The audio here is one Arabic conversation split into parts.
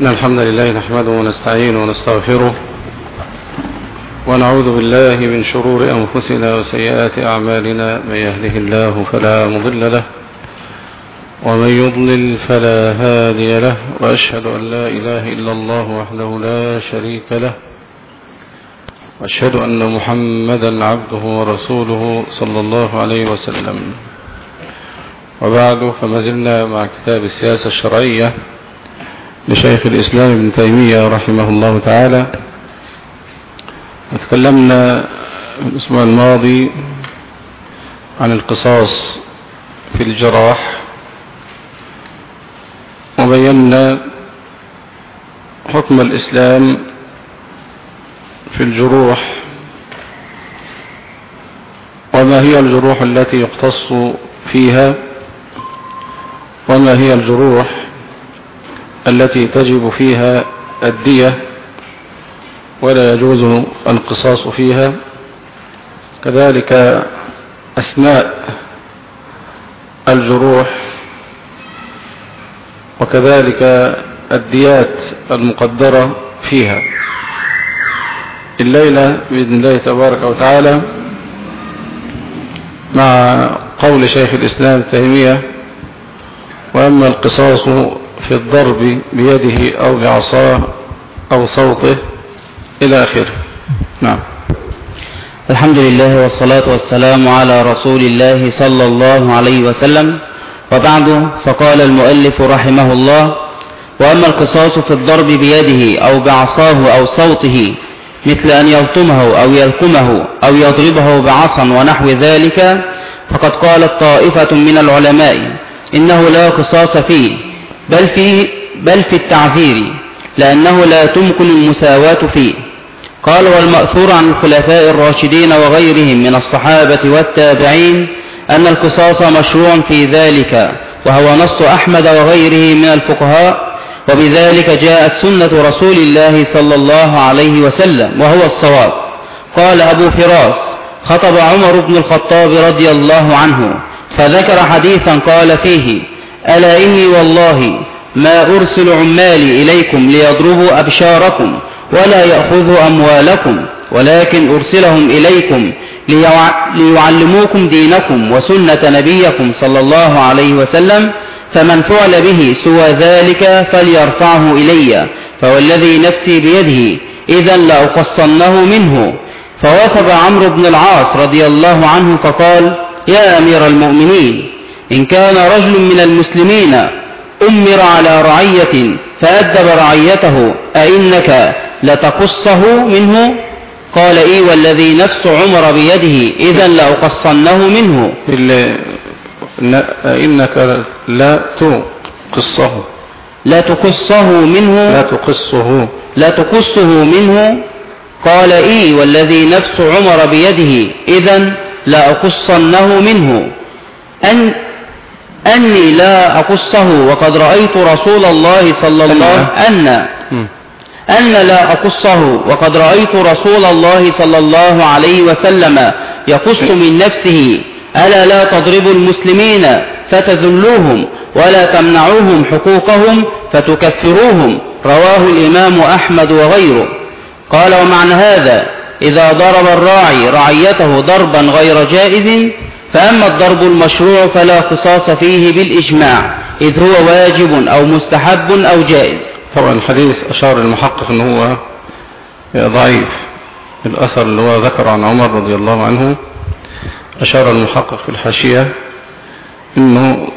إن الحمد لله نحمده ونستعينه ونستغفره ونعوذ بالله من شرور أنفسنا وسيئات أعمالنا من يهده الله فلا مضل له ومن يضلل فلا هادي له وأشهد أن لا إله إلا الله وحده لا شريك له وأشهد أن محمدا عبده ورسوله صلى الله عليه وسلم. وبعد فما زلنا مع كتاب السياسة الشرعية. لشيخ الإسلام ابن تيمية رحمه الله تعالى. وتكلمنا الأسبوع الماضي عن القصاص في الجراح وبينا حكم الإسلام في الجروح وما هي الجروح التي يقتص فيها وما هي الجروح التي تجب فيها الدية ولا يجوز القصاص فيها. كذلك أسماء الجروح وكذلك الديات المقدرة فيها. الليلة بإذن الله تبارك وتعالى مع قول شيخ الإسلام تيمية وأما القصاص في الضرب بيده أو بعصاه أو صوته إلى آخره. نعم. الحمد لله والصلاة والسلام على رسول الله صلى الله عليه وسلم. وبعد فقال المؤلف رحمه الله وأما القصاص في الضرب بيده أو بعصاه أو صوته مثل أن يلطمه أو يلكمه أو يضربه بعصا ونحو ذلك فقد قالت طائفة من العلماء إنه لا قصاص فيه. بل في, بل في التعزير لأنه لا تمكن المساواة فيه. قال والمأثور عن الخلفاء الراشدين وغيرهم من الصحابة والتابعين أن القصاص مشروع في ذلك وهو نص أحمد وغيره من الفقهاء وبذلك جاءت سنة رسول الله صلى الله عليه وسلم وهو الصواب. قال أبو فراس خطب عمر بن الخطاب رضي الله عنه فذكر حديثا قال فيه ألا إني والله ما أرسل عمالي إليكم ليضربوا أبشاركم ولا يأخذوا أموالكم ولكن أرسلهم إليكم ليعلموكم دينكم وسنة نبيكم صلى الله عليه وسلم فمن فعل به سوى ذلك فليرفعه إلي فوالذي نفسي بيده إذا لأقصنه منه فوثب عمرو بن العاص رضي الله عنه فقال يا أمير المؤمنين إن كان رجل من المسلمين أمر على رعية فأدب رعيته أئنك لتقصه منه؟ قال إي والذي نفس عمر بيده إذا لأقصنه منه. إنك لا تقصه. لا تقصه منه. لا تقصه. لا تقصه منه. قال إي والذي نفس عمر بيده إذا لأقصنه منه. أن أني لا أقصه وقد رأيت رسول الله صلى الله أن أن لا أقصه وقد رأيت رسول الله صلى الله عليه وسلم يقص من نفسه. ألا لا تضربوا المسلمين فتذلوهم ولا تمنعوهم حقوقهم فتكفروهم. رواه الإمام أحمد وغيره. قال ومعنى هذا إذا ضرب الراعي رعيته ضربا غير جائز فأما الضرب المشروع فلا قصاص فيه بالإجماع إذ هو واجب أو مستحب أو جائز. طبعا الحديث أشار المحقق أنه هو ضعيف. الأثر اللي هو ذكر عن عمر رضي الله عنه أشار المحقق في الحاشية أنه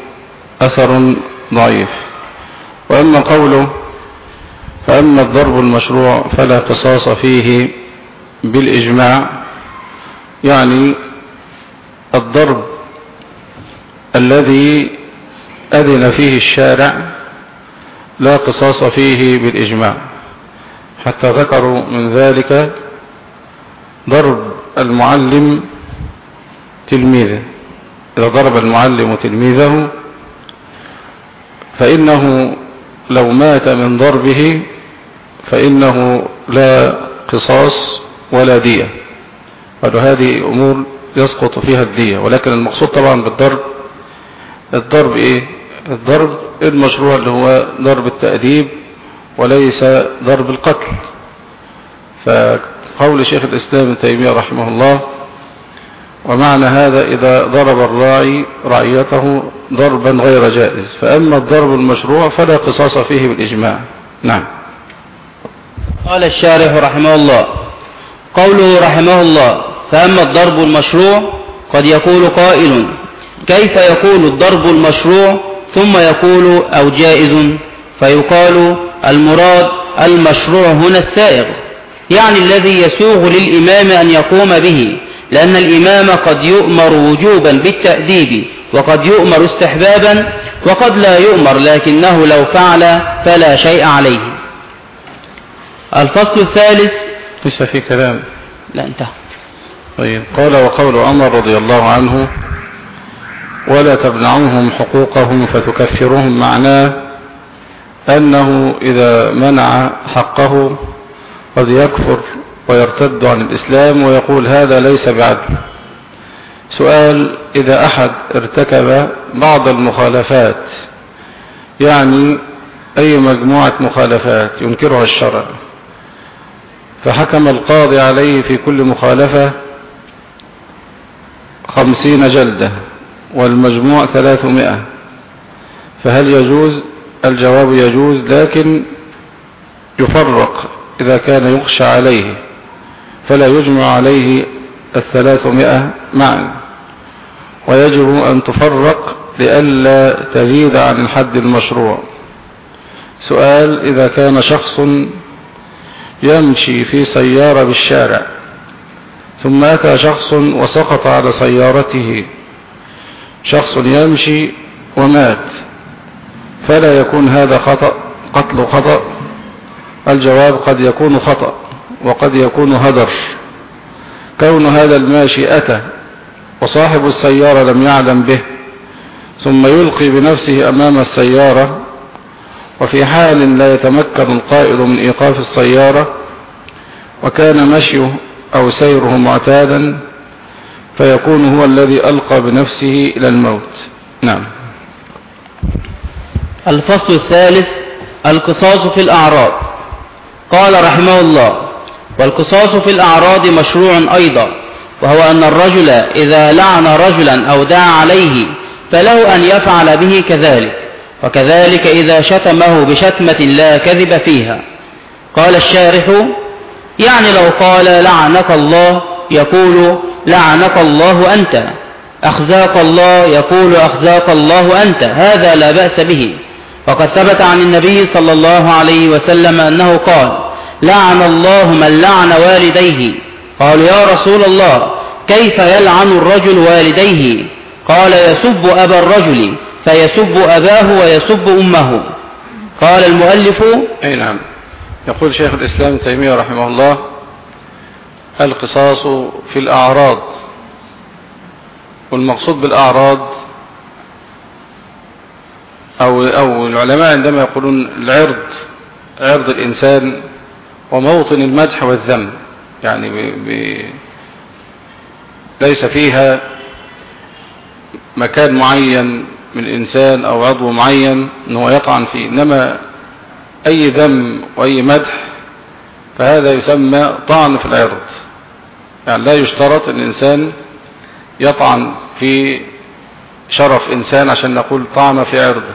أثر ضعيف. وأما قوله فأما الضرب المشروع فلا قصاص فيه بالإجماع يعني الضرب الذي أذن فيه الشارع لا قصاص فيه بالإجماع. حتى ذكروا من ذلك ضرب المعلم تلميذه. إذا ضرب المعلم تلميذه فإنه لو مات من ضربه فإنه لا قصاص ولا دية. قالوا هذه أمور يسقط فيها الدية ولكن المقصود طبعا بالضرب. الضرب إيه؟ الضرب المشروع اللي هو ضرب التأديب وليس ضرب القتل. فقول شيخ الإسلام ابن تيمية رحمه الله ومعنى هذا إذا ضرب الراعي رعيته ضربا غير جائز فأما الضرب المشروع فلا قصاص فيه بالإجماع. نعم. قال الشارح رحمه الله قوله رحمه الله فأما الضرب المشروع قد يقول قائل كيف يكون الضرب المشروع ثم يقول أو جائز فيقال المراد المشروع هنا السائغ يعني الذي يسوغ للإمام أن يقوم به لأن الإمام قد يؤمر وجوبا بالتأديب وقد يؤمر استحبابا وقد لا يؤمر لكنه لو فعل فلا شيء عليه. الفصل الثالث لسه في كلام. لا انتهى. طيب. قال وقول عمر رضي الله عنه ولا تمنعوهم حقوقهم فتكفرهم معناه أنه إذا منع حقه قد يكفر ويرتد عن الإسلام ويقول هذا ليس بعدل سؤال إذا أحد ارتكب بعض المخالفات يعني أي مجموعة مخالفات ينكرها الشرع فحكم القاضي عليه في كل مخالفة خمسين جلدة والمجموع ثلاثمائة. فهل يجوز؟ الجواب يجوز لكن يفرق إذا كان يخشى عليه فلا يجمع عليه الثلاثمائة معا. ويجب أن تفرق لئلا تزيد عن الحد المشروع. سؤال إذا كان شخص يمشي في سيارة بالشارع ثم أتى شخص وسقط على سيارته. شخص يمشي ومات. فلا يكون هذا خطأ قتل خطأ. الجواب قد يكون خطأ وقد يكون هدر. كون هذا الماشي أتى وصاحب السيارة لم يعلم به ثم يلقي بنفسه أمام السيارة وفي حال لا يتمكن القائد من إيقاف السيارة وكان مشيه أو سيره معتادا فيكون هو الذي ألقى بنفسه إلى الموت. نعم. الفصل الثالث القصاص في الأعراض. قال رحمه الله والقصاص في الأعراض مشروع أيضا وهو أن الرجل إذا لعن رجلا أو دعا عليه فله أن يفعل به كذلك وكذلك إذا شتمه بشتمة لا كذب فيها. قال الشارح يعني لو قال لعنك الله يقول لعنك الله أنت. أخزاك الله يقول أخزاك الله أنت. هذا لا بأس به. وقد ثبت عن النبي صلى الله عليه وسلم أنه قال لعن الله من لعن والديه. قالوا يا رسول الله كيف يلعن الرجل والديه؟ قال يسب أبا الرجل فيسب أباه ويسب أمه. قال المؤلف أي نعم. يقول شيخ الإسلام تيمية رحمه الله القصاص في الأعراض والمقصود بالأعراض أو, أو العلماء عندما يقولون العرض عرض الإنسان وموطن المدح والذم يعني ب... ب... ليس فيها مكان معين من إنسان أو عضو معين أنه يطعن فيه إنما أي ذم وأي مدح فهذا يسمى طعن في العرض. يعني لا يشترط أن الإنسان يطعن في شرف إنسان عشان نقول طعن في عرضه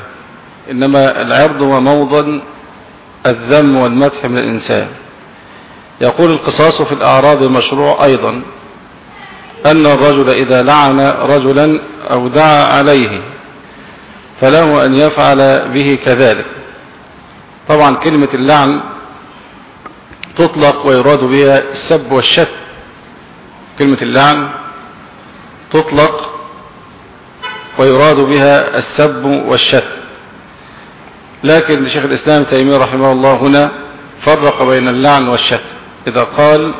إنما العرض هو موضع الذم والمدح من الإنسان. يقول القصاص في الأعراض مشروع أيضا أن الرجل إذا لعن رجلا أو دعا عليه فله أن يفعل به كذلك. طبعا كلمة اللعن تطلق ويراد بها السب والشت كلمة اللعن تطلق ويراد بها السب والشت لكن شيخ الإسلام تيمية رحمه الله هنا فرق بين اللعن والشت إذا قال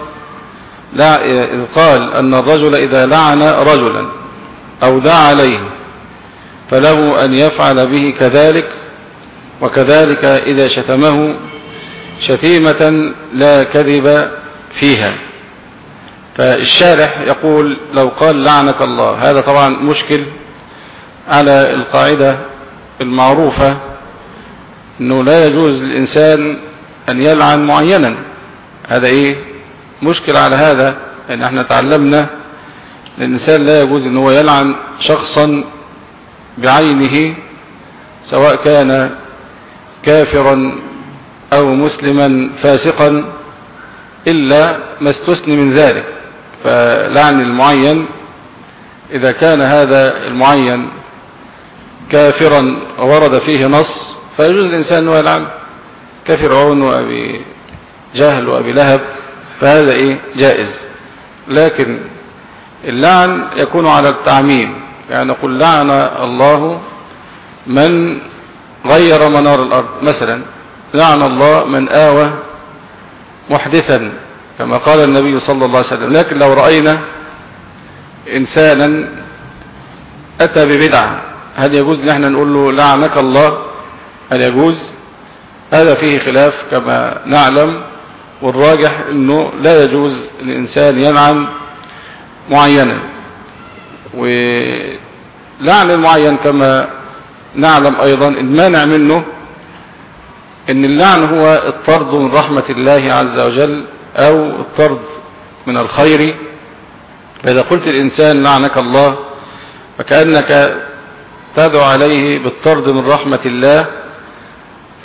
لا إذ قال أن الرجل إذا لعن رجلا أو دعا عليه فله أن يفعل به كذلك وكذلك إذا شتمه شتيمة لا كذب فيها. فالشارح يقول لو قال لعنك الله هذا طبعا مشكل على القاعدة المعروفة أنه لا يجوز للإنسان أن يلعن معينا. هذا إيه؟ مشكل على هذا أن إحنا تعلمنا الإنسان لا يجوز أن هو يلعن شخصا بعينه سواء كان كافرا أو مسلما فاسقا إلا ما استثني من ذلك. فلعن المعين إذا كان هذا المعين كافرا ورد فيه نص فيجوز الإنسان أنه يلعن. كفرعون وأبي جهل وأبي لهب فهذا إيه؟ جائز. لكن اللعن يكون على التعميم يعني نقول لعن الله من غير منار الأرض. مثلا لعن الله من آوى محدثا كما قال النبي صلى الله عليه وسلم. لكن لو رأينا إنسانا أتى ببدعة هل يجوز ان إحنا نقول له لعنك الله؟ هل يجوز؟ هذا فيه خلاف كما نعلم. والراجح إنه لا يجوز الانسان يلعن معينا. ولعن المعين كما نعلم أيضا المانع منه إن اللعن هو الطرد من رحمة الله عز وجل أو الطرد من الخير. فإذا قلت الإنسان لعنك الله فكأنك تدعو عليه بالطرد من رحمة الله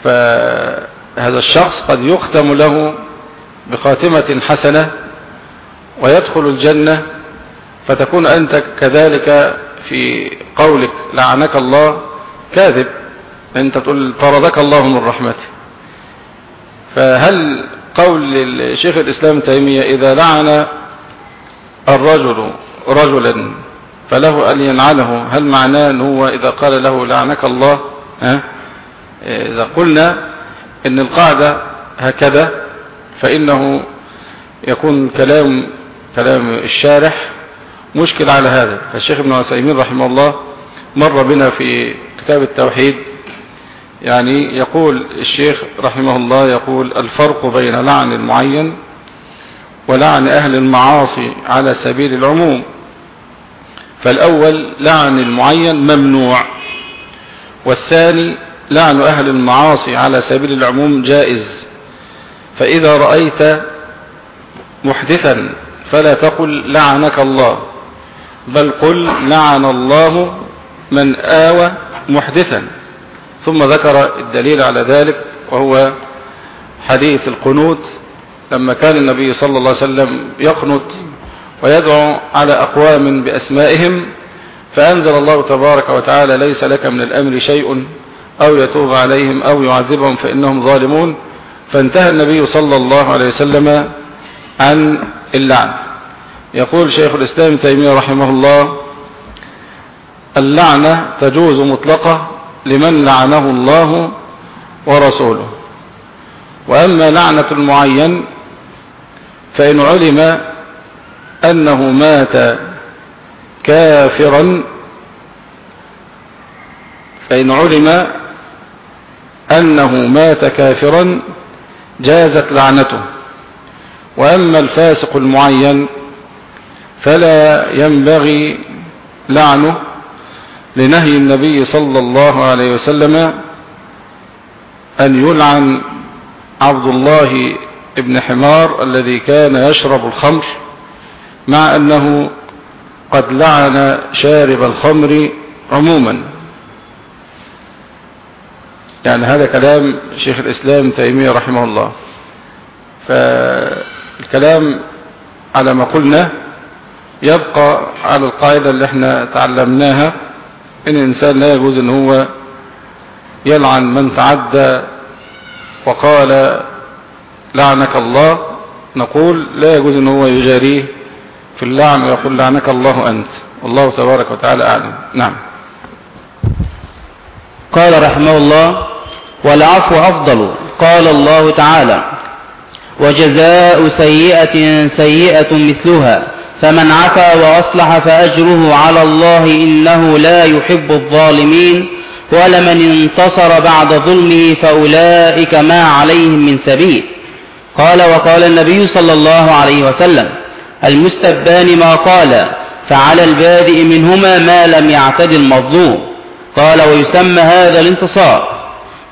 فهذا الشخص قد يختم له بخاتمة حسنة ويدخل الجنة فتكون أنت كذلك في قولك لعنك الله. كاذب أنت تقول طردك الله من رحمته. فهل قول الشيخ الإسلام تيمية إذا لعن الرجل رجلا فله أن ينعله هل معناه أنه هو إذا قال له لعنك الله؟ ها؟ إذا قلنا أن القاعدة هكذا فإنه يكون كلام كلام الشارح مشكل على هذا. فالشيخ ابن عثيمين رحمه الله مر بنا في كتاب التوحيد يعني يقول الشيخ رحمه الله يقول الفرق بين لعن المعين ولعن أهل المعاصي على سبيل العموم. فالأول لعن المعين ممنوع والثاني لعن أهل المعاصي على سبيل العموم جائز. فإذا رأيت محدثا فلا تقل لعنك الله بل قل لعن الله من آوى محدثا. ثم ذكر الدليل على ذلك وهو حديث القنوت. لما كان النبي صلى الله عليه وسلم يقنط ويدعو على أقوام بأسمائهم فأنزل الله تبارك وتعالى ليس لك من الأمر شيء أو يتوب عليهم أو يعذبهم فإنهم ظالمون. فانتهى النبي صلى الله عليه وسلم عن اللعن. يقول شيخ الإسلام تيمية رحمه الله اللعنة تجوز مطلقة لمن لعنه الله ورسوله. وأما لعنة المعين فإن علم أنه مات كافرا فإن علم أنه مات كافرا جازت لعنته. وأما الفاسق المعين فلا ينبغي لعنه لنهي النبي صلى الله عليه وسلم أن يلعن عبد الله ابن حمار الذي كان يشرب الخمر مع أنه قد لعن شارب الخمر عموما. يعني هذا كلام شيخ الإسلام تيمية رحمه الله. فالكلام على ما قلنا يبقى على القاعدة اللي إحنا تعلمناها. إن الإنسان لا يجوز إن هو يلعن من تعدى وقال لعنك الله. نقول لا يجوز إن هو يجاريه في اللعن ويقول لعنك الله أنت. والله تبارك وتعالى أعلم. نعم. قال رحمه الله والعفو أفضل. قال الله تعالى وجزاء سيئة سيئة مثلها. فمن عفا وأصلح فأجره على الله إنه لا يحب الظالمين ولمن انتصر بعد ظلمه فأولئك ما عليهم من سبيل. قال وقال النبي صلى الله عليه وسلم المستبان ما قال فعلى البادئ منهما ما لم يعتد المظلوم. قال ويسمى هذا الانتصار.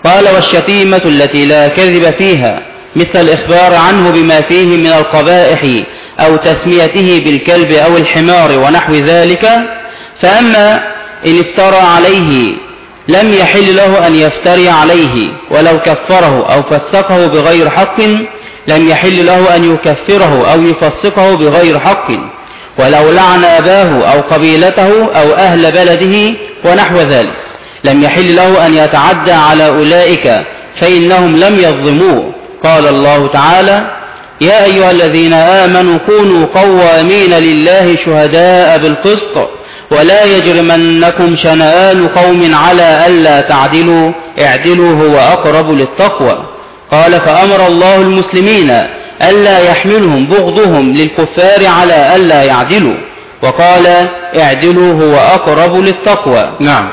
قال والشتيمة التي لا كذب فيها مثل الإخبار عنه بما فيه من القبائح أو تسميته بالكلب أو الحمار ونحو ذلك فأما إن افترى عليه لم يحل له أن يفتري عليه ولو كفره أو فسقه بغير حق لم يحل له أن يكفره أو يفسقه بغير حق ولو لعن أباه أو قبيلته أو أهل بلده ونحو ذلك. لم يحل له أن يتعدى على أولئك فإنهم لم يظلموه. قال الله تعالى يا أيها الذين آمنوا كونوا قوامين لله شهداء بالقسط ولا يجرمنكم شنآن قوم على ألا تعدلوا اعدلوا هو أقرب للتقوى. قال فأمر الله المسلمين ألا يحملهم بغضهم للكفار على ألا يعدلوا. وقال اعدلوا هو أقرب للتقوى. نعم.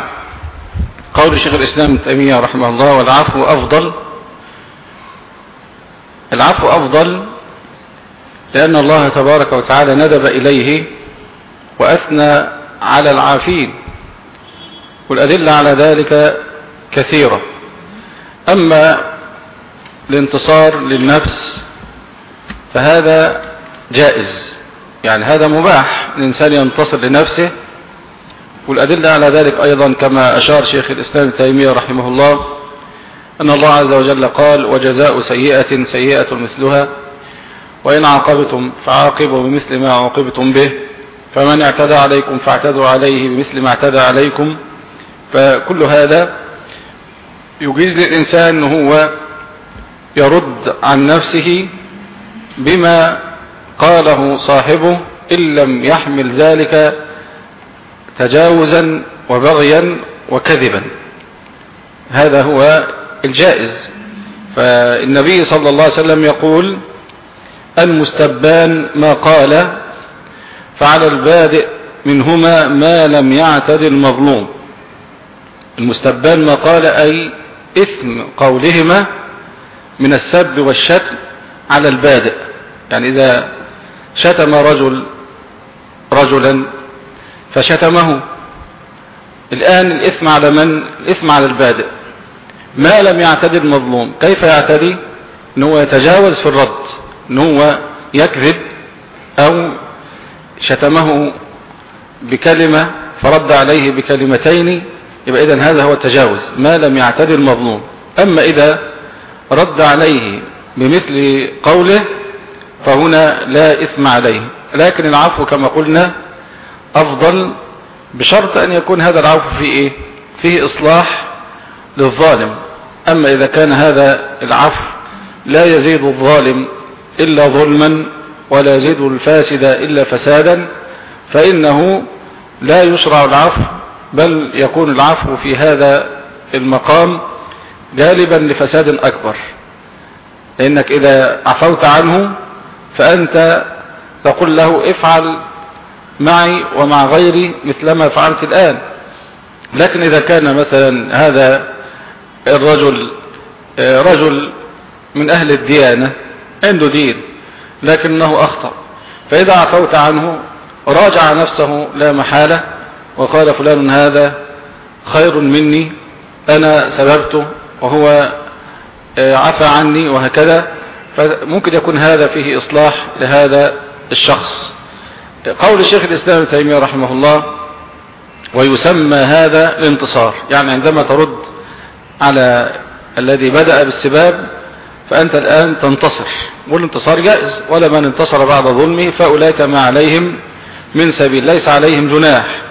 قول شيخ الإسلام تيمية رحمه الله والعفو أفضل. العفو أفضل لأن الله تبارك وتعالى ندب إليه وأثنى على العافين والأدلة على ذلك كثيرة. أما الانتصار للنفس فهذا جائز يعني هذا مباح الإنسان ينتصر لنفسه. والأدلة على ذلك أيضا كما أشار شيخ الإسلام تيمية رحمه الله أن الله عز وجل قال وجزاء سيئة سيئة مثلها. وإن عاقبتم فعاقبوا بمثل ما عاقبتم به فمن اعتدى عليكم فاعتدوا عليه بمثل ما اعتدى عليكم. فكل هذا يجيز للإنسان أنه هو يرد عن نفسه بما قاله صاحبه إن لم يحمل ذلك تجاوزا وبغيا وكذبا. هذا هو الجائز. فالنبي صلى الله عليه وسلم يقول المستبان ما قال فعلى البادئ منهما ما لم يعتد المظلوم. المستبان ما قال أي إثم قولهما من السب والشتم على البادئ. يعني إذا شتم رجل رجلا فشتمه. الآن الإثم على من؟ الإثم على البادئ. ما لم يعتدي المظلوم. كيف يعتدي؟ إن هو يتجاوز في الرد. ان هو يكذب أو شتمه بكلمة فرد عليه بكلمتين يبقى اذا هذا هو التجاوز ما لم يعتدي المظلوم. أما إذا رد عليه بمثل قوله فهنا لا إثم عليه. لكن العفو كما قلنا أفضل بشرط أن يكون هذا العفو فيه إيه؟ فيه إصلاح للظالم. أما إذا كان هذا العفو لا يزيد الظالم إلا ظلما ولا يزيد الفاسد إلا فسادا فإنه لا يشرع العفو بل يكون العفو في هذا المقام جالبا لفساد أكبر. لأنك إذا عفوت عنه فأنت تقول له افعل معي ومع غيري مثلما فعلت الآن. لكن إذا كان مثلا هذا الرجل آه، رجل من أهل الديانة عنده دين لكنه أخطأ. فإذا عفوت عنه راجع نفسه لا محالة وقال فلان هذا خير مني أنا سببته وهو آه، عفى عني وهكذا. فممكن يكون هذا فيه إصلاح لهذا الشخص. قول الشيخ الإسلام تيمية رحمه الله ويسمى هذا الانتصار. يعني عندما ترد على الذي بدأ بالسباب فأنت الآن تنتصر. والانتصار جائز ولا من انتصر بعد ظلمه فأولئك ما عليهم من سبيل ليس عليهم جناح.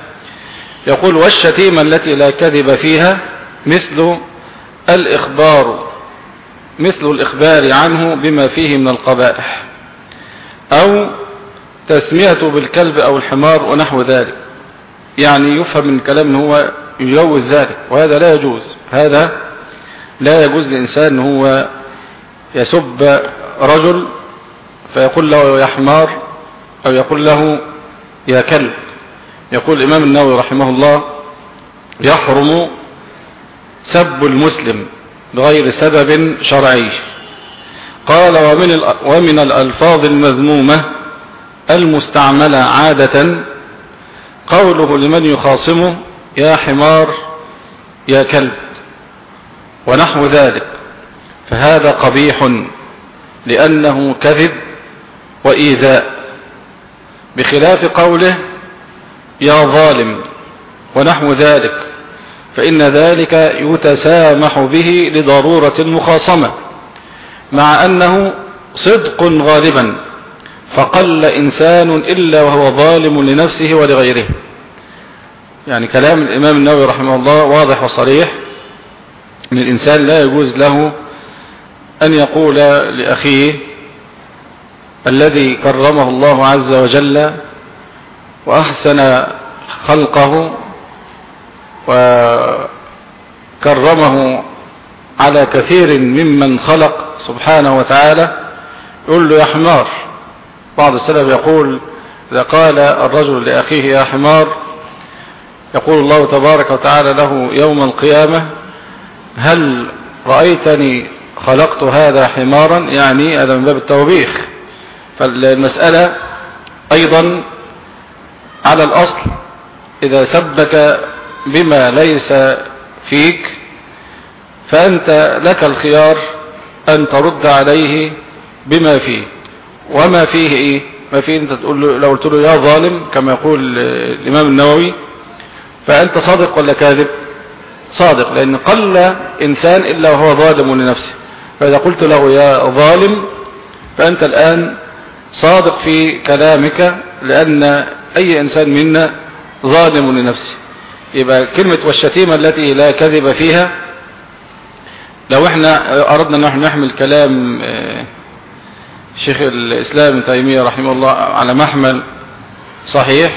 يقول والشتيمة التي لا كذب فيها مثل الإخبار مثل الإخبار عنه بما فيه من القبائح أو تسميته بالكلب أو الحمار ونحو ذلك. يعني يفهم من الكلام هو يجوز ذلك وهذا لا يجوز. هذا لا يجوز للإنسان أن هو يسب رجل فيقول له يا حمار أو يقول له يا كلب. يقول الإمام النووي رحمه الله يحرم سب المسلم بغير سبب شرعي. قال ومن, ومن الألفاظ المذمومة المستعملة عادة. قوله لمن يخاصمه يا حمار يا كلب. ونحو ذلك. فهذا قبيح لأنه كذب وإيذاء. بخلاف قوله يا ظالم ونحو ذلك فإن ذلك يتسامح به لضرورة المخاصمة مع أنه صدق غالبا فقل إنسان إلا وهو ظالم لنفسه ولغيره. يعني كلام الإمام النووي رحمه الله واضح وصريح أن الإنسان لا يجوز له أن يقول لأخيه الذي كرمه الله عز وجل وأحسن خلقه وكرمه على كثير ممن خلق سبحانه وتعالى يقول له يا حمار. بعض السلف يقول إذا قال الرجل لأخيه يا حمار يقول الله تبارك وتعالى له يوم القيامة هل رأيتني خلقت هذا حمارا يعني هذا من باب التوبيخ. فالمسألة أيضا على الأصل إذا سبك بما ليس فيك فأنت لك الخيار أن ترد عليه بما فيه. وما فيه إيه؟ ما فيه أنت تقول له لو قلت له يا ظالم كما يقول الإمام النووي فأنت صادق ولا كاذب؟ صادق لأن قل إنسان إلا وهو ظالم لنفسه. فإذا قلت له يا ظالم فأنت الآن صادق في كلامك لأن أي إنسان منا ظالم لنفسه. يبقى كلمة والشتيمة التي لا كذب فيها لو إحنا أردنا أن نحمل كلام شيخ الإسلام ابن تيمية رحمه الله على محمل صحيح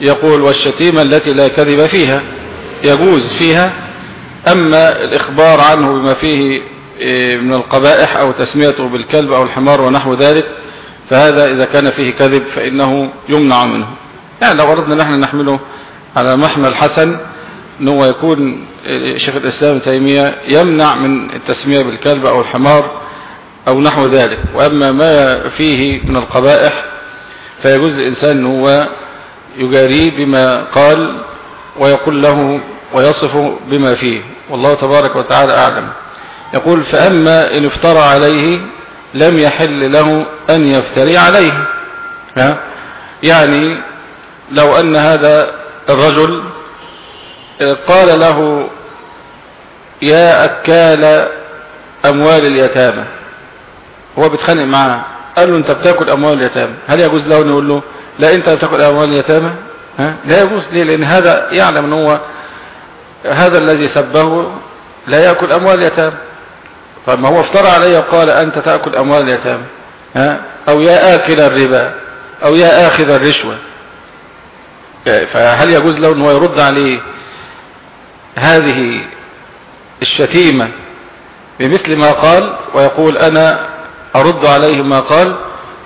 يقول والشتيمة التي لا كذب فيها يجوز فيها أما الإخبار عنه بما فيه من القبائح أو تسميته بالكلب أو الحمار ونحو ذلك فهذا إذا كان فيه كذب فإنه يمنع منه. يعني لو أردنا نحن نحمله على محمل حسن أنه يكون شيخ الإسلام تيمية يمنع من التسمية بالكلب أو الحمار أو نحو ذلك. وأما ما فيه من القبائح فيجوز للإنسان أنه يجاريه بما قال ويقول له ويصف بما فيه. والله تبارك وتعالى أعلم. يقول فأما إن افترى عليه لم يحل له أن يفتري عليه. يعني لو أن هذا الرجل قال له يا أكال أموال اليتامى. هو بيتخانق معاه قال له أنت بتاكل أموال اليتامى. هل يجوز له أن يقول له لا أنت بتاكل أموال اليتامى؟ لا يجوز. ليه؟ لأن هذا يعلم أن هو هذا الذي سبه لا يأكل أموال اليتامى. طيب ما هو افترى علي وقال أنت تأكل أموال اليتامى. ها؟ أو يا آكل الربا أو يا آخذ الرشوة. فهل يجوز له أنه يرد عليه هذه الشتيمة بمثل ما قال ويقول أنا أرد عليه ما قال؟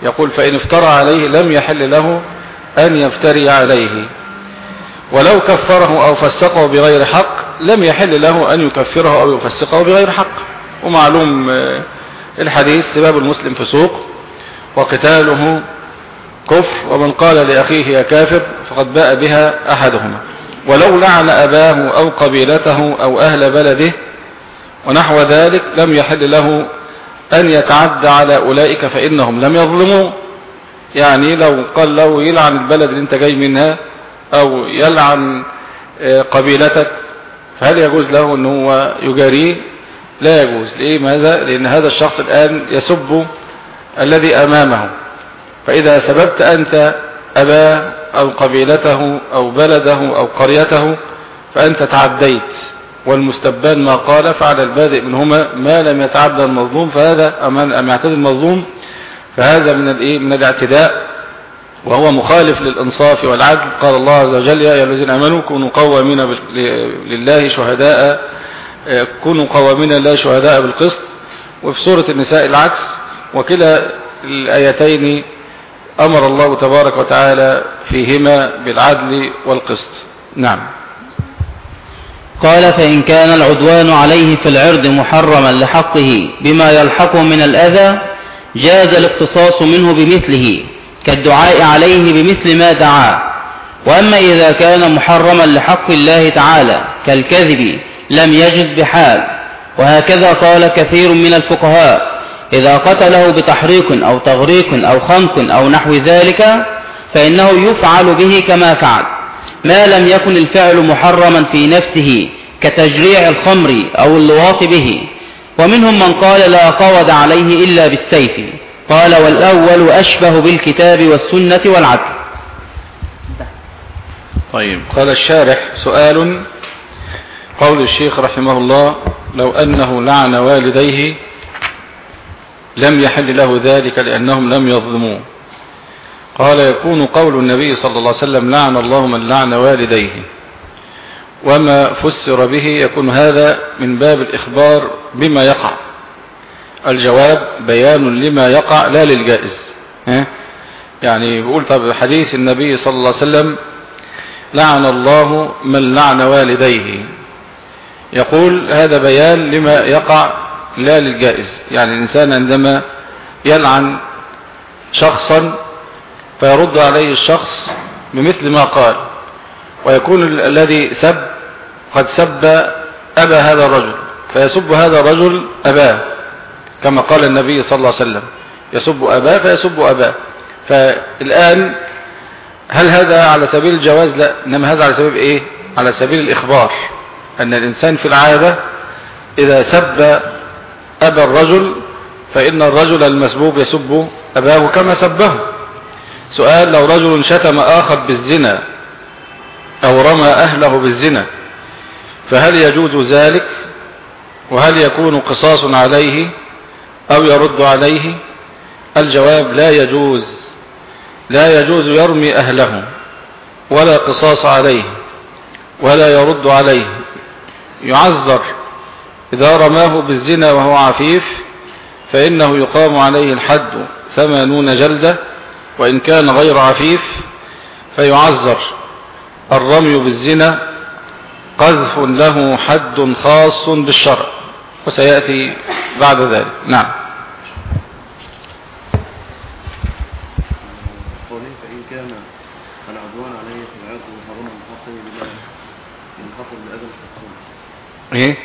يقول فإن افترى عليه لم يحل له أن يفتري عليه. ولو كفره أو فسقه بغير حق لم يحل له أن يكفره أو يفسقه بغير حق. ومعلوم الحديث سباب المسلم فسوق وقتاله كفر ومن قال لأخيه يا كافر فقد باء بها أحدهما. ولو لعن أباه أو قبيلته أو أهل بلده ونحو ذلك لم يحل له أن يتعدى على أولئك فإنهم لم يظلموا يعني لو قال له يلعن البلد اللي انت جاي منها أو يلعن قبيلتك فهل يجوز له أنه هو يجاريه؟ لا يجوز. ليه؟ ماذا لأن هذا الشخص الآن يسب الذي أمامه. فإذا سببت أنت أباه أو قبيلته أو بلده أو قريته فأنت تعديت. والمستبان ما قال فعلى البادئ منهما ما لم يتعدى المظلوم فهذا أم يعتدي المظلوم؟ فهذا من الايه من الاعتداء. وهو مخالف للإنصاف والعدل. قال الله عز وجل يا أيها الذين آمنوا كونوا قوامين لله شهداء كونوا قوامين لله شهداء بالقسط وفي سورة النساء العكس وكلا الآيتين أمر الله تبارك وتعالى فيهما بالعدل والقسط. نعم. قال فإن كان العدوان عليه في العرض محرما لحقه بما يلحقه من الأذى جاز الاقتصاص منه بمثله كالدعاء عليه بمثل ما دعاه وأما إذا كان محرما لحق الله تعالى كالكذب لم يجز بحال. وهكذا قال كثير من الفقهاء إذا قتله بتحريق أو تغريق أو خنق أو نحو ذلك فإنه يفعل به كما فعل. ما لم يكن الفعل محرما في نفسه كتجريع الخمر أو اللواط به. ومنهم من قال لا قود عليه إلا بالسيف. قال والأول أشبه بالكتاب والسنة والعدل. طيب. قال الشارح سؤال قول الشيخ رحمه الله لو أنه لعن والديه لم يحل له ذلك لأنهم لم يظلموه. قال يكون قول النبي صلى الله عليه وسلم لعن الله من لعن والديه. وما فسر به يكون هذا من باب الإخبار بما يقع. الجواب بيان لما يقع لا للجائز. يعني بيقول طب حديث النبي صلى الله عليه وسلم لعن الله من لعن والديه. يقول هذا بيان لما يقع لا للجائز. يعني الإنسان عندما يلعن شخصا فيرد عليه الشخص بمثل ما قال ويكون الذي سب قد سب أبا هذا الرجل فيسب هذا الرجل أباه كما قال النبي صلى الله عليه وسلم يسب أباه فيسب أباه. فالآن هل هذا على سبيل الجواز؟ لا إنما هذا على سبيل إيه؟ على سبيل الإخبار. أن الإنسان في العادة إذا سب أبا الرجل فإن الرجل المسبوب يسب أباه كما سبه. سؤال لو رجل شتم آخر بالزنا أو رمى أهله بالزنا فهل يجوز ذلك؟ وهل يكون قصاص عليه أو يرد عليه؟ الجواب لا يجوز. لا يجوز يرمي أهله ولا قصاص عليه ولا يرد عليه. يعذر. إذا رماه بالزنا وهو عفيف فإنه يقام عليه الحد ثمانون جلدة وإن كان غير عفيف فيعذر. الرمي بالزنا قذف له حد خاص بالشرع وسيأتي بعد ذلك. نعم. العدوان عليه في محصن بما ينحصر بأذى الحكم إيه؟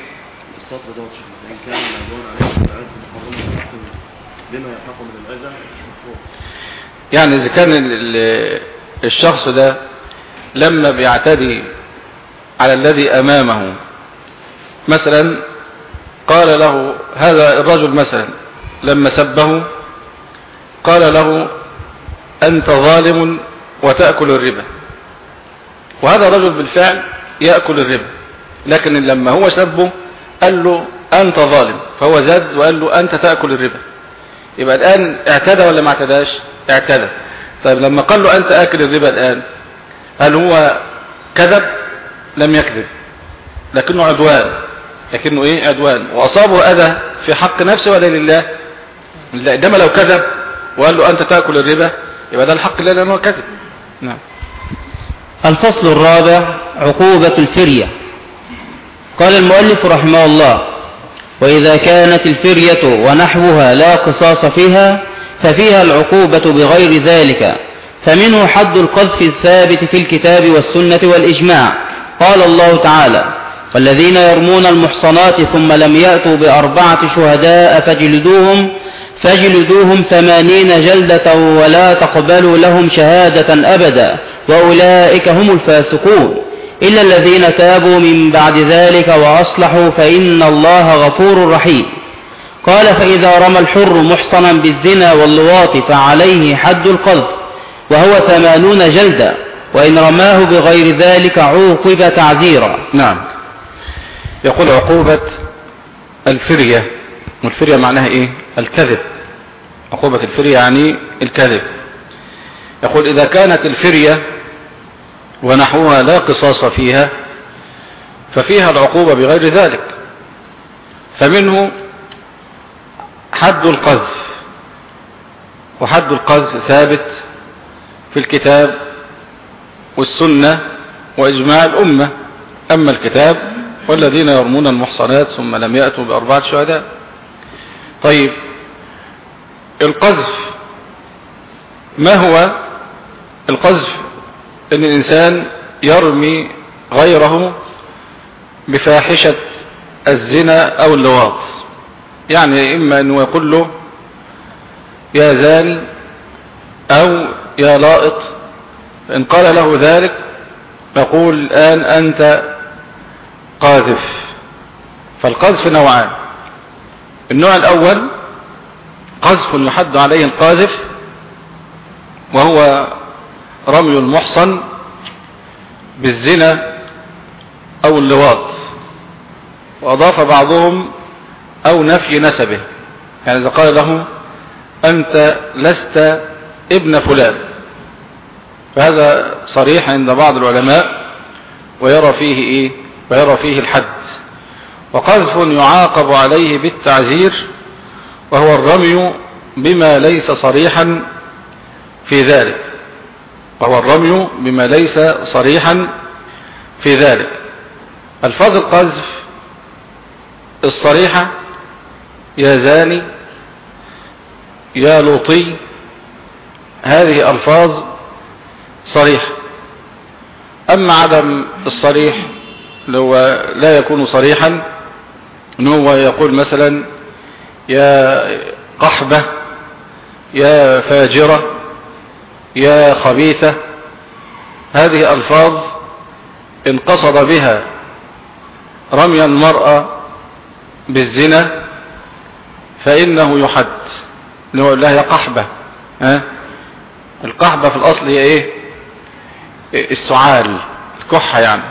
السطر دوت فإن كان العدوان عليه محرما محصن بما يلحق من الأذى يعني إذا كان الشخص ده لما بيعتدي على الذي أمامه. مثلا قال له هذا الرجل مثلا لما سبه قال له أنت ظالم وتأكل الربا. وهذا الرجل بالفعل يأكل الربا. لكن لما هو سبه قال له أنت ظالم فهو زاد وقال له أنت تأكل الربا. يبقى الآن اعتدى ولا ما اعتداش؟ اعتدى. طيب لما قال له أنت آكل الربا الآن هل هو كذب؟ لم يكذب. لكنه عدوان. لكنه إيه؟ عدوان. وأصابه أذى في حق نفسه ولا لله؟ لا إنما لو كذب وقال له أنت تأكل الربا يبقى ده الحق لله لأنه كذب. نعم. الفصل الرابع عقوبة الفرية. قال المؤلف رحمه الله وإذا كانت الفرية ونحوها لا قصاص فيها ففيها العقوبة بغير ذلك. فمنه حد القذف الثابت في الكتاب والسنة والإجماع. قال الله تعالى والذين يرمون المحصنات ثم لم يأتوا بأربعة شهداء فجلدوهم فجلدوهم ثمانين جلدة ولا تقبلوا لهم شهادة أبدا وأولئك هم الفاسقون. إلا الذين تابوا من بعد ذلك وأصلحوا فإن الله غفور رحيم. قال فإذا رمى الحر محصنا بالزنا واللواط فعليه حد القذف وهو ثمانون جلدة وإن رماه بغير ذلك عوقب تعزيرا. نعم. يقول عقوبة الفرية والفرية معناها إيه؟ الكذب. عقوبة الفرية يعني الكذب. يقول إذا كانت الفرية ونحوها لا قصاص فيها ففيها العقوبة بغير ذلك. فمنه حد القذف وحد القذف ثابت في الكتاب والسنة وإجماع الأمة. أما الكتاب والذين يرمون المحصنات ثم لم يأتوا بأربعة شهداء. طيب القذف ما هو؟ القذف إن الإنسان يرمي غيره بفاحشة الزنا أو اللواط. يعني إما انه يقول له يا زاني أو يا لائط إن قال له ذلك يقول الآن أنت قاذف. فالقذف نوعان. النوع الأول قذف يحد عليه القاذف وهو رمي المحصن بالزنا أو اللواط وأضاف بعضهم أو نفي نسبه. يعني إذا قال له أنت لست ابن فلان. فهذا صريح عند بعض العلماء ويرى فيه إيه؟ ويرى فيه الحد. وقذف يعاقب عليه بالتعزير وهو الرمي بما ليس صريحا في ذلك. وهو الرمي بما ليس صريحا في ذلك. الفاظ القذف الصريحة يا زاني يا لوطي هذه ألفاظ صريحة. أما عدم الصريح لو لا يكون صريحا ان هو يقول مثلا يا قحبة يا فاجرة يا خبيثة هذه ألفاظ إن قصد بها رمي المرأة بالزنا فإنه يحد لها يا قحبة القحبة في الأصل هي إيه؟ السعال الكحة يعني.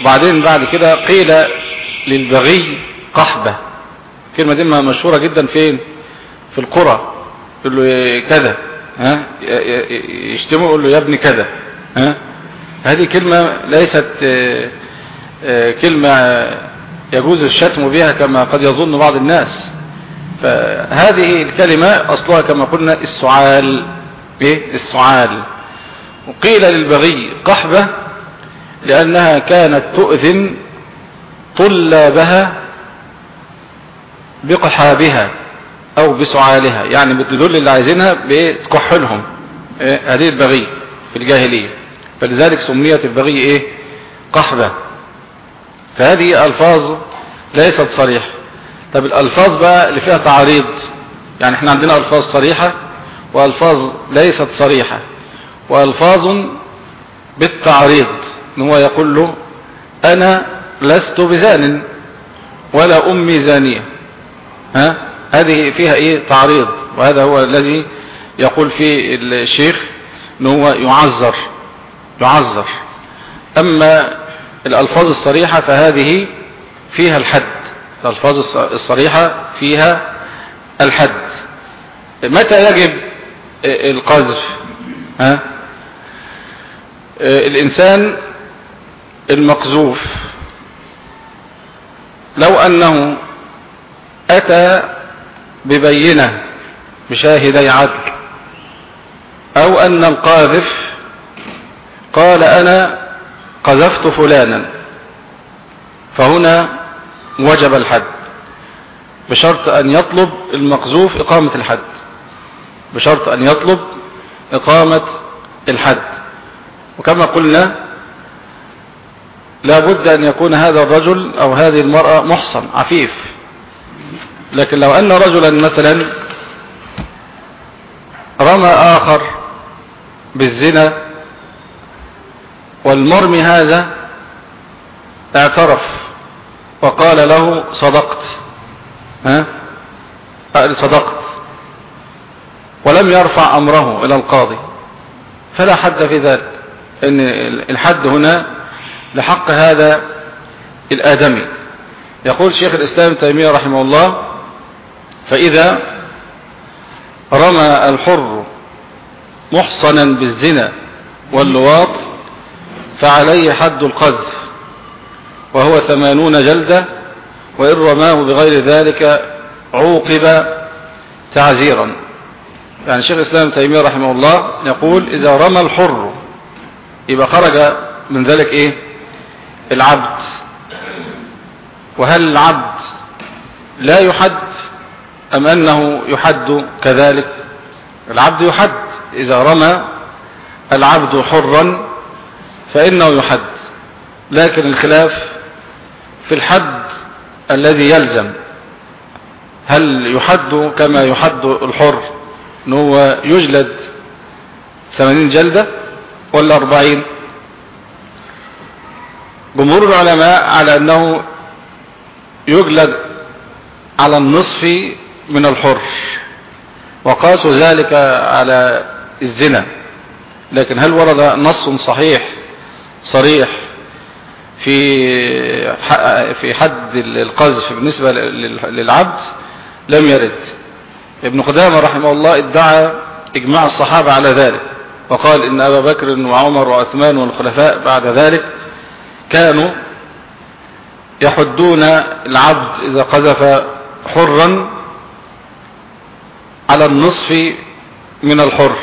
وبعدين بعد كده قيل للبغي قحبة. الكلمة دي مشهورة جدا فين؟ في القرى يقول له كذا. يشتمه يقول له يا ابني كذا ها؟ هذه كلمة ليست كلمة يجوز الشتم بها كما قد يظن بعض الناس. فهذه الكلمة أصلها كما قلنا السعال. إيه؟ السعال. وقيل للبغي قحبة لأنها كانت تؤذن طلابها بقحابها. أو بسعالها يعني بتدل اللي عايزينها بتكحلهم إيه؟ هذه البغي في الجاهلية. فلذلك سميت البغي إيه؟ قحبة. فهذه ألفاظ ليست صريحة. طب الألفاظ بقى اللي فيها تعريض يعني إحنا عندنا ألفاظ صريحة وألفاظ ليست صريحة. وألفاظ بالتعريض إن هو يقول له أنا لست بزان ولا أمي زانية. ها؟ هذه فيها إيه؟ تعريض. وهذا هو الذي يقول فيه الشيخ ان هو يعذر. يعذر. أما الألفاظ الصريحة فهذه فيها الحد. الألفاظ الصريحة فيها الحد. متى يجب القذف؟ ها؟ الإنسان المقذوف لو أنه أتى ببينة بشاهدي عدل. أو أن القاذف قال أنا قذفت فلانا فهنا وجب الحد بشرط أن يطلب المقذوف إقامة الحد بشرط أن يطلب إقامة الحد. وكما قلنا لا بد أن يكون هذا الرجل أو هذه المرأة محصن عفيف. لكن لو أن رجلا مثلا رمى آخر بالزنا والمرمي هذا اعترف وقال له صدقت ها؟ صدقت. ولم يرفع أمره إلى القاضي. فلا حد في ذلك. إن الحد هنا لحق هذا الآدمي. يقول شيخ الإسلام تيمية رحمه الله فإذا رمى الحر محصنا بالزنا واللواط فعليه حد القذف وهو ثمانون جلدة وإن رماه بغير ذلك عوقب تعزيرا. يعني شيخ الإسلام تيمية رحمه الله يقول إذا رمى الحر يبقى خرج من ذلك إيه؟ العبد. وهل العبد لا يحد؟ أم أنه يحد كذلك؟ العبد يحد. إذا رمى العبد حرا فإنه يحد. لكن الخلاف في الحد الذي يلزم. هل يحد كما يحد الحر؟ ان هو يجلد ثمانين جلدة ولا أربعين؟ جمهور العلماء على أنه يجلد على النصف من الحر. وقاسوا ذلك على الزنا. لكن هل ورد نص صحيح صريح في في حد القذف بالنسبة للعبد؟ لم يرد. ابن قدامة رحمه الله ادعى إجماع الصحابة على ذلك وقال إن أبا بكر وعمر وعثمان والخلفاء بعد ذلك كانوا يحدون العبد إذا قذف حرا على النصف من الحر.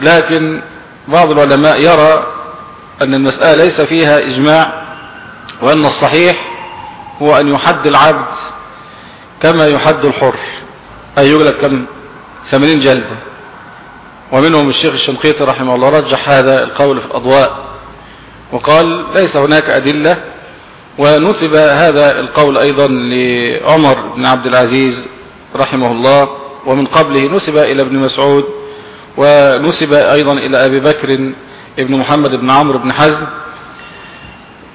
لكن بعض العلماء يرى أن المسألة ليس فيها إجماع وأن الصحيح هو أن يحد العبد كما يحد الحر. أي يجلد كم ثمانين جلدة. ومنهم الشيخ الشنقيطي رحمه الله رجح هذا القول في الأضواء وقال ليس هناك أدلة. ونسب هذا القول أيضا لعمر بن عبد العزيز رحمه الله ومن قبله نسب إلى ابن مسعود ونسب أيضا إلى أبي بكر ابن محمد بن عمرو بن حزم.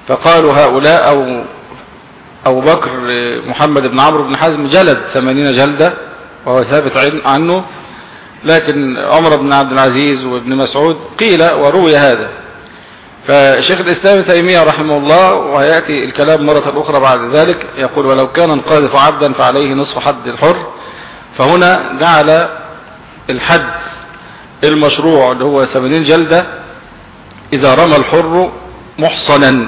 فقالوا هؤلاء أو أبو بكر محمد بن عمرو بن حزم جلد ثمانين جلدة وهو ثابت عنه لكن عمر بن عبد العزيز وابن مسعود قيل وروي هذا. فشيخ الإسلام تيمية رحمه الله ويأتي الكلام مرة أخرى بعد ذلك. يقول ولو كان القاذف عبدا فعليه نصف حد الحر. فهنا جعل الحد المشروع اللي هو 80 جلدة إذا رمى الحر محصنا.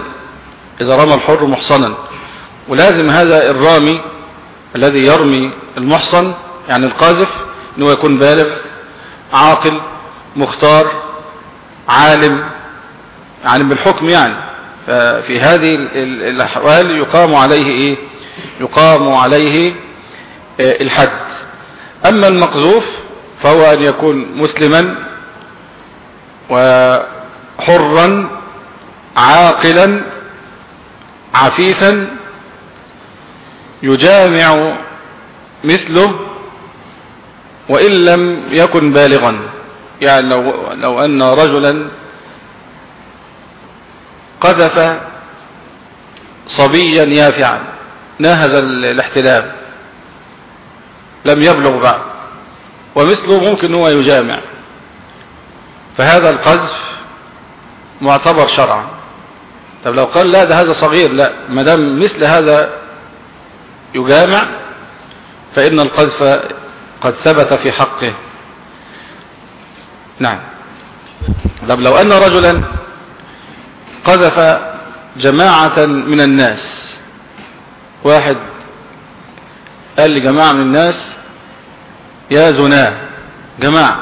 إذا رمى الحر محصنا. ولازم هذا الرامي الذي يرمي المحصن يعني القاذف أنه يكون بالغ عاقل مختار عالم. يعني بالحكم يعني. ففي هذه الأحوال يقام عليه إيه؟ يقام عليه الحد. أما المقذوف فهو أن يكون مسلما وحرا عاقلا عفيفا يجامع مثله وإن لم يكن بالغا. يعني لو, لو أن رجلا قذف صبيا يافعا ناهز الاحتلام لم يبلغ بعد ومثله ممكن هو يجامع. فهذا القذف معتبر شرعا. طب لو قال لا ده هذا صغير لا ما دام مثل هذا يجامع فإن القذف قد ثبت في حقه. نعم. طب لو أن رجلا قذف جماعة من الناس. واحد قال لجماعة من الناس يا زناه جماعة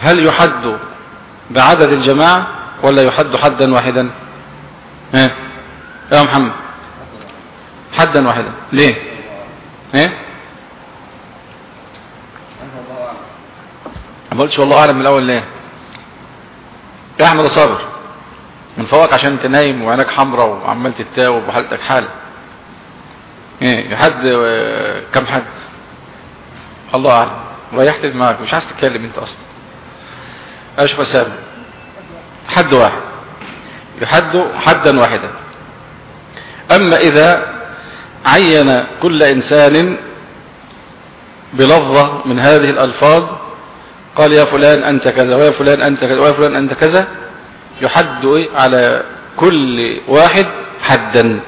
هل يحد بعدد الجماعة ولا يحد حدا واحدا؟ إيه يا محمد حدا واحدا. ليه؟ إيه ما قلتش والله أعلم من الأول ليه؟ أحمد صابر من فوقك عشان انت نايم وعينك حمراء وعمال تتاوب وحالتك حال إيه يحد كم حد؟ الله أعلم. ريحت دماغك. مش عايز تتكلم أنت أصلا. أيش فساد حد واحد. يحد حدا واحدا. أما إذا عين كل إنسان بلفظة من هذه الألفاظ قال يا فلان أنت كذا ويا فلان أنت كذا ويا فلان أنت كذا يحد إيه على كل واحد حدا.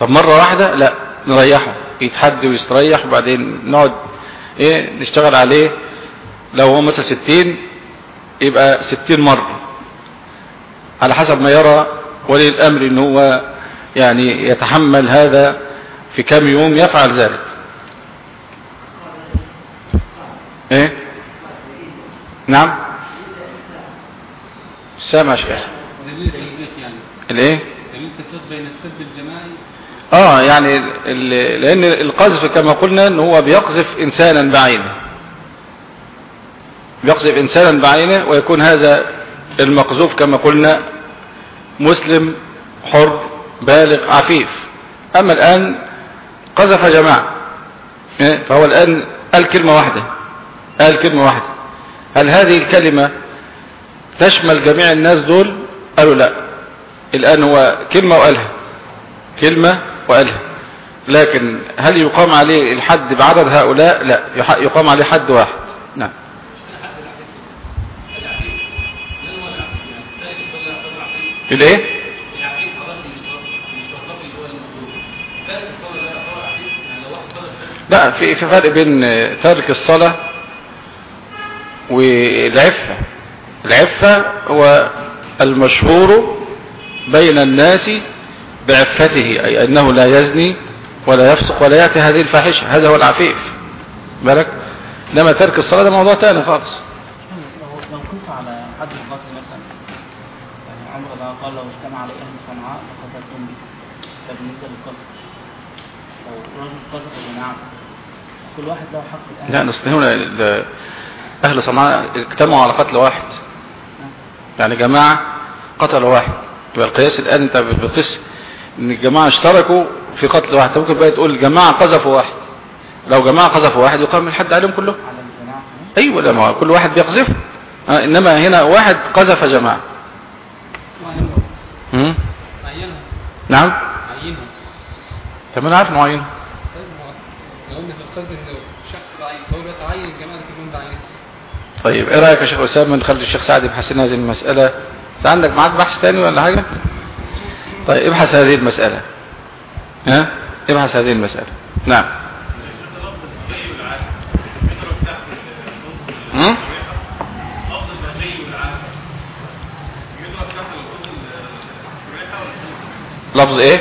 طب مرة واحدة لا نريحه يتحد ويستريح وبعدين نقعد إيه نشتغل عليه. لو هو مثلا ستين يبقى ستين مرة. على حسب ما يرى ولي الأمر إن هو يعني يتحمل هذا في كم يوم يفعل ذلك. إيه؟ نعم؟ سامع شيخ. الإيه؟ بين السب الجماعي. آه يعني لأن القذف كما قلنا إن هو بيقذف إنسانا بعينه. بيقذف إنسانا بعينه ويكون هذا المقذوف كما قلنا مسلم حر بالغ عفيف. أما الآن قذف جماعة. إيه؟ فهو الآن قال كلمة واحدة. قال كلمة واحدة. هل هذه الكلمة تشمل جميع الناس دول؟ قالوا لا. الآن هو كلمة وقالها. كلمة وقالها. لكن هل يقام عليه الحد بعدد هؤلاء؟ لا. يقام عليه حد واحد. نعم. الإيه؟ لا في في فرق بين ترك الصلاة والعفة. العفة هو المشهور بين الناس بعفته أي أنه لا يزني ولا يفسق ولا يأتي هذه الفاحشة هذا هو العفيف. بالك؟ لما ترك الصلاة ده موضوع تاني خالص. لو قيس على حد القتل مثلا يعني عمر ده قال لو اجتمع على أهل صنعاء لقتلتم به ده بالنسبة للقتل لو رجل قتل جماعة كل واحد له حق الاهل لا نصل هنا أهل صنعاء اجتمعوا على قتل واحد. يعني جماعة قتلوا واحد. يبقى القياس الآن أنت بتقيس إن الجماعة اشتركوا في قتل واحد. ممكن بقى تقول الجماعة قذفوا واحد. لو جماعة قذفوا واحد يقام الحد عليهم كلهم أيوة لا ما هو كل واحد بيقذفه. آه، إنما هنا واحد قذف جماعة. هم؟ عينها نعم. عينها طب أنا عارف عينه طيب لو قلنا في طيب إيه رأيك يا شيخ أسامة نخلي الشيخ سعد يبحث لنا هذه المسألة؟ انت عندك معاك بحث تاني ولا حاجة؟ طيب ابحث هذه المسألة. ها؟ ابحث هذه المسألة. نعم؟ لفظ إيه؟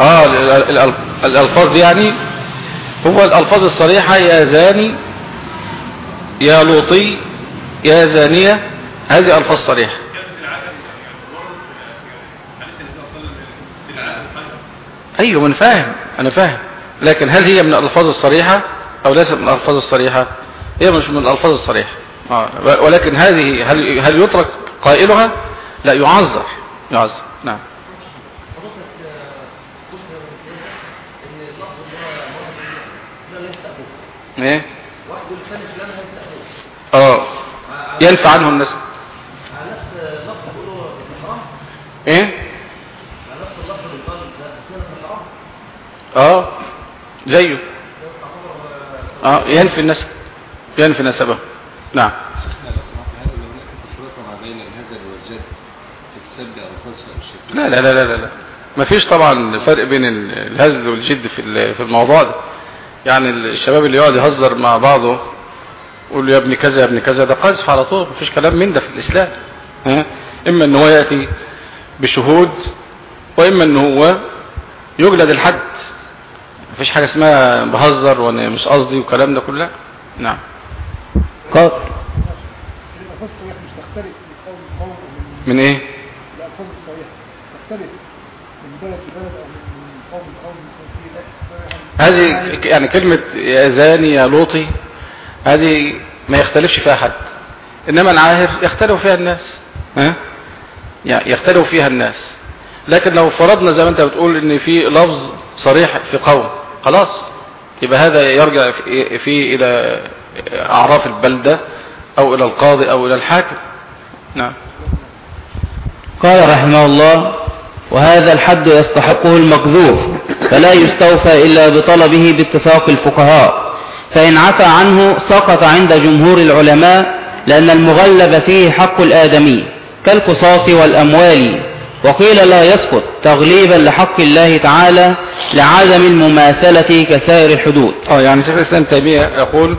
آه ال- ال- ال- الألفاظ دي يعني هو الألفاظ الصريحة يا زاني يا لوطي يا زانية هذه ألفاظ صريحة. أيوه من فاهم أنا فاهم. لكن هل هي من الألفاظ الصريحة أو ليست من الألفاظ الصريحة؟ هي مش من الألفاظ الصريحة. آه. ولكن هذه هل هل يترك قائلها؟ لا يعذر يعذر. نعم. إيه؟ آه. ينفع عنه النسب إيه؟ آه. زيه. آه. ينفي النسب ينفي نسبه نعم. شيخنا لو سمحت هل لو هناك تفرقة ما بين الهزل والجد في السب أو القذف أو الشتيمة لا لا لا لا لا. ما فيش طبعا فرق بين ال- الهزل والجد في ال- في الموضوع ده. يعني الشباب اللي يقعد يهزر مع بعضه يقول له يا ابن كذا يا ابن كذا ده قذف على طول مفيش كلام من ده في الإسلام. ها؟ إما إن هو يأتي بشهود وإما إن هو يجلد الحد. مفيش حاجة اسمها بهزر وأنا مش قصدي والكلام ده كله. نعم. قال. الألفاظ الصريحة مش تختلف من إيه؟ الألفاظ الصريحة تختلف من بلد لبلد أو من فيه هذه يعني كلمة يا زاني يا لوطي هذه ما يختلفش فيها حد. إنما العاهر يختلف فيها الناس. ها؟ يعني يختلف فيها الناس. لكن لو فرضنا زي ما أنت بتقول إن في لفظ صريح في قوم خلاص. يبقى هذا يرجع في, في إلى أعراف البلدة أو إلى القاضي أو إلى الحاكم. نعم. قال رحمه الله وهذا الحد يستحقه المقذوف فلا يستوفى إلا بطلبه باتفاق الفقهاء. فإن عفى عنه سقط عند جمهور العلماء لأن المغلب فيه حق الآدمي كالقصاص والأموال. وقيل لا يسقط تغليبا لحق الله تعالى لعدم المماثلة كسائر الحدود. آه يعني شيخ الإسلام تيمية يقول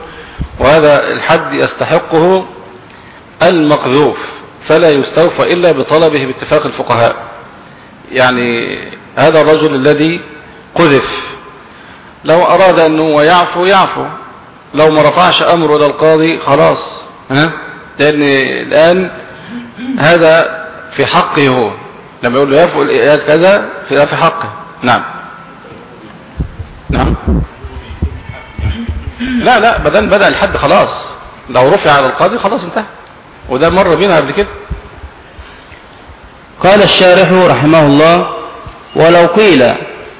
وهذا الحد يستحقه المقذوف فلا يستوفى إلا بطلبه باتفاق الفقهاء. يعني هذا الرجل الذي قذف. لو أراد أنه يعفو يعفو. لو ما رفعش أمره إلى القاضي خلاص ها؟ لأن الآن هذا في حقه هو. لما يقول له يعفو كذا في في حقه. نعم. نعم. لا لا بدل بدأ الحد خلاص. لو رفع على القاضي خلاص انتهى. وده مر بينا قبل كده. قال الشارح رحمه الله ولو قيل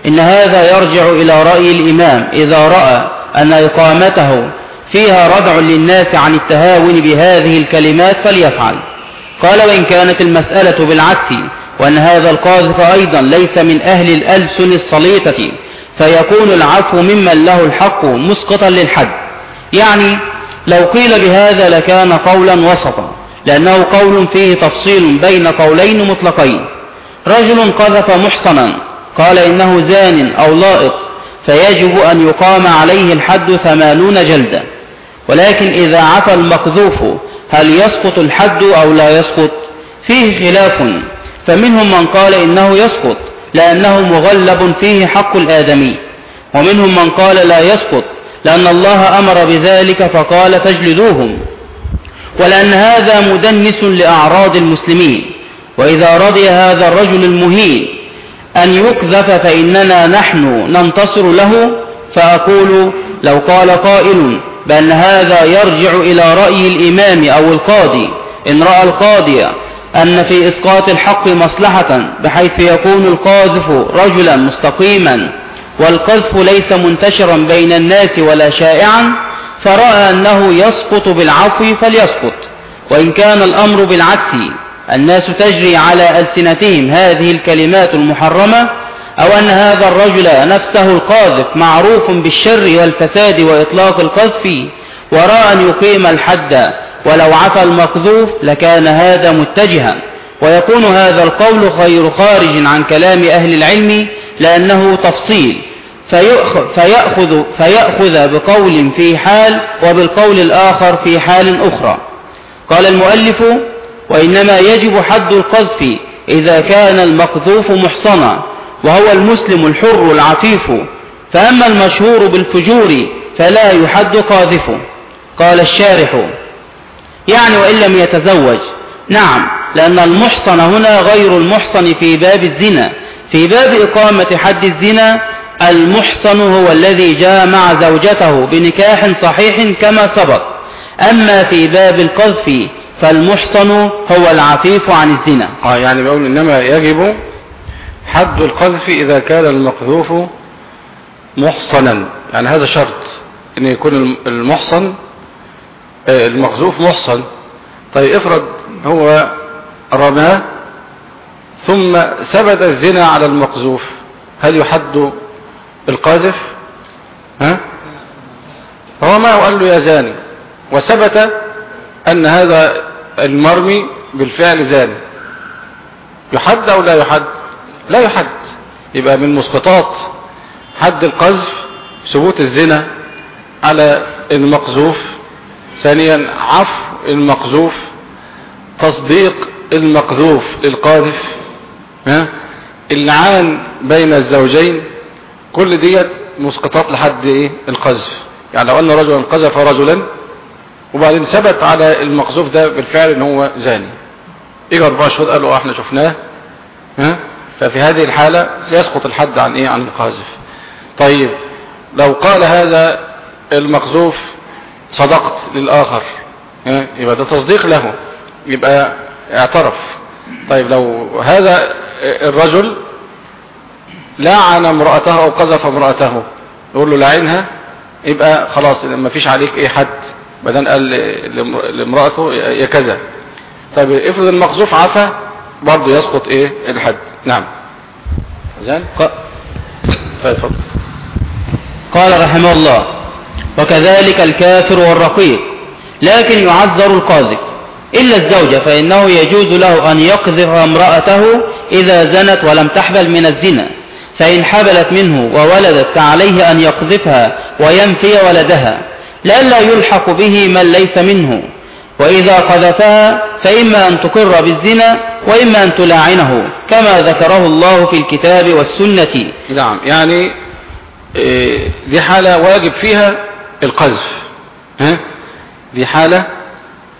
إن هذا يرجع إلى رأي الإمام إذا رأى أن إقامته فيها ردع للناس عن التهاون بهذه الكلمات فليفعل. قال وإن كانت المسألة بالعكس وأن هذا القاذف أيضا ليس من أهل الألسن الصليطة فيكون العفو ممن له الحق مسقطا للحد. يعني لو قيل بهذا لكان قولا وسطا. لأنه قول فيه تفصيل بين قولين مطلقين. رجل قذف محصنا قال إنه زان أو لائط فيجب أن يقام عليه الحد ثمانون جلدة. ولكن إذا عفى المقذوف هل يسقط الحد أو لا يسقط؟ فيه خلاف. فمنهم من قال إنه يسقط لأنه مغلب فيه حق الآدمي. ومنهم من قال لا يسقط لأن الله أمر بذلك فقال فاجلدوهم. ولأن هذا مدنس لأعراض المسلمين. وإذا رضي هذا الرجل المهين أن يكذف فإننا نحن ننتصر له فأقول لو قال قائل بأن هذا يرجع إلى رأي الإمام أو القاضي إن رأى القاضي أن في إسقاط الحق مصلحة بحيث يكون القاذف رجلا مستقيما والقذف ليس منتشرا بين الناس ولا شائعا فرأى أنه يسقط بالعفو فليسقط. وإن كان الأمر بالعكس الناس تجري على ألسنتهم هذه الكلمات المحرمة أو أن هذا الرجل نفسه القاذف معروف بالشر والفساد وإطلاق القذف وراى أن يقيم الحد ولو عفى المقذوف لكان هذا متجها. ويكون هذا القول غير خارج عن كلام أهل العلم لأنه تفصيل. فيأخذ, فيأخذ, فيأخذ بقول في حال وبالقول الآخر في حال أخرى. قال المؤلف وإنما يجب حد القذف إذا كان المقذوف محصنا وهو المسلم الحر العفيف فأما المشهور بالفجور فلا يحد قاذفه. قال الشارح يعني وإن لم يتزوج. نعم لأن المحصن هنا غير المحصن في باب الزنا. في باب إقامة حد الزنا المحصن هو الذي جامع زوجته بنكاح صحيح كما سبق. أما في باب القذف فالمحصن هو العفيف عن الزنا. آه يعني بقول إنما يجب حد القذف إذا كان المقذوف محصنا. يعني هذا شرط أن يكون المحصن المقذوف محصن. طيب افرض هو رماه ثم ثبت الزنا على المقذوف هل يحد القاذف؟ ها؟ رماه وقال له يا زاني وثبت أن هذا المرمي بالفعل زاني. يحد أو لا يحد؟ لا يحد. يبقى من مسقطات حد القذف ثبوت الزنا على المقذوف. ثانيا عفو المقذوف تصديق المقذوف للقاذف. ها؟ اللعان بين الزوجين. كل ديت مسقطات لحد إيه؟ القذف. يعني لو أن رجلا قذف رجلا وبعدين ثبت على المقذوف ده بالفعل إن هو زاني. اجى أربع شهود قالوا آه إحنا شفناه. ها؟ ففي هذه الحالة يسقط الحد عن إيه؟ عن القاذف. طيب لو قال هذا المقذوف صدقت للآخر ها؟ يبقى ده تصديق له. يبقى اعترف. طيب لو هذا الرجل لعن امرأته أو قذف امرأته. يقول له لعنها يبقى خلاص ما فيش عليك إيه حد بدل قال لامرأته يا كذا. طيب افرض المقذوف عفا برضه يسقط إيه؟ الحد. نعم. زين؟ فضل قال رحمه الله وكذلك الكافر والرقيق لكن يعذر القاذف. إلا الزوجة فإنه يجوز له أن يقذف امرأته إذا زنت ولم تحبل من الزنا. فإن حبلت منه وولدت فعليه أن يقذفها وينفي ولدها لئلا يلحق به من ليس منه. وإذا قذفها فإما أن تقر بالزنا وإما أن تلاعنه كما ذكره الله في الكتاب والسنة. نعم يعني إيه دي حالة واجب فيها القذف. ها؟ دي حالة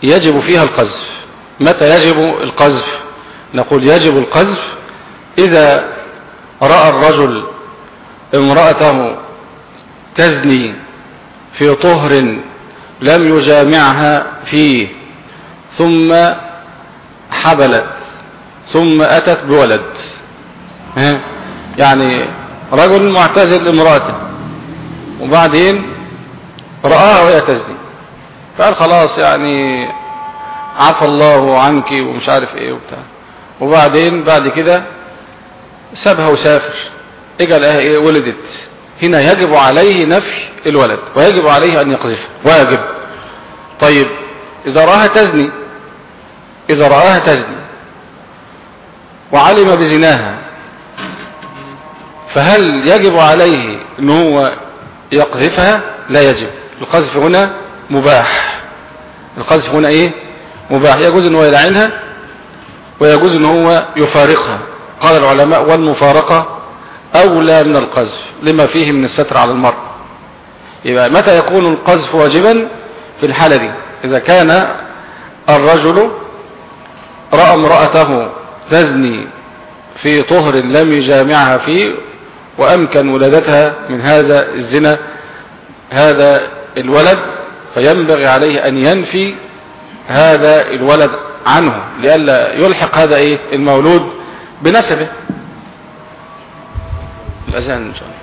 يجب فيها القذف. متى يجب القذف؟ نقول يجب القذف إذا رأى الرجل امرأته تزني في طهر لم يجامعها فيه ثم حبلت ثم أتت بولد. ها؟ يعني رجل معتزل امرأته. وبعدين رآها وهي تزني. فقال خلاص يعني عفى الله عنك ومش عارف إيه وبتاع. وبعدين بعد كده سابها وسافر. اجى لقاها إيه ولدت. هنا يجب عليه نفي الولد ويجب عليه أن يقذفها واجب. طيب إذا رآها تزني. إذا رآها تزني. وعلم بزناها. فهل يجب عليه أن هو يقذفها؟ لا يجب. القذف هنا مباح. القذف هنا إيه؟ مباح. يجوز أن هو يلعنها ويجوز أن هو يفارقها. قال العلماء والمفارقة أولى من القذف لما فيه من الستر على المرء. يبقى متى يكون القذف واجبا؟ في الحالة دي. إذا كان الرجل رأى امرأته تزني في طهر لم يجامعها فيه وأمكن ولادتها من هذا الزنا هذا الولد فينبغي عليه أن ينفي هذا الولد عنه لئلا يلحق هذا إيه؟ المولود بنسبه. الأذان إن شاء الله.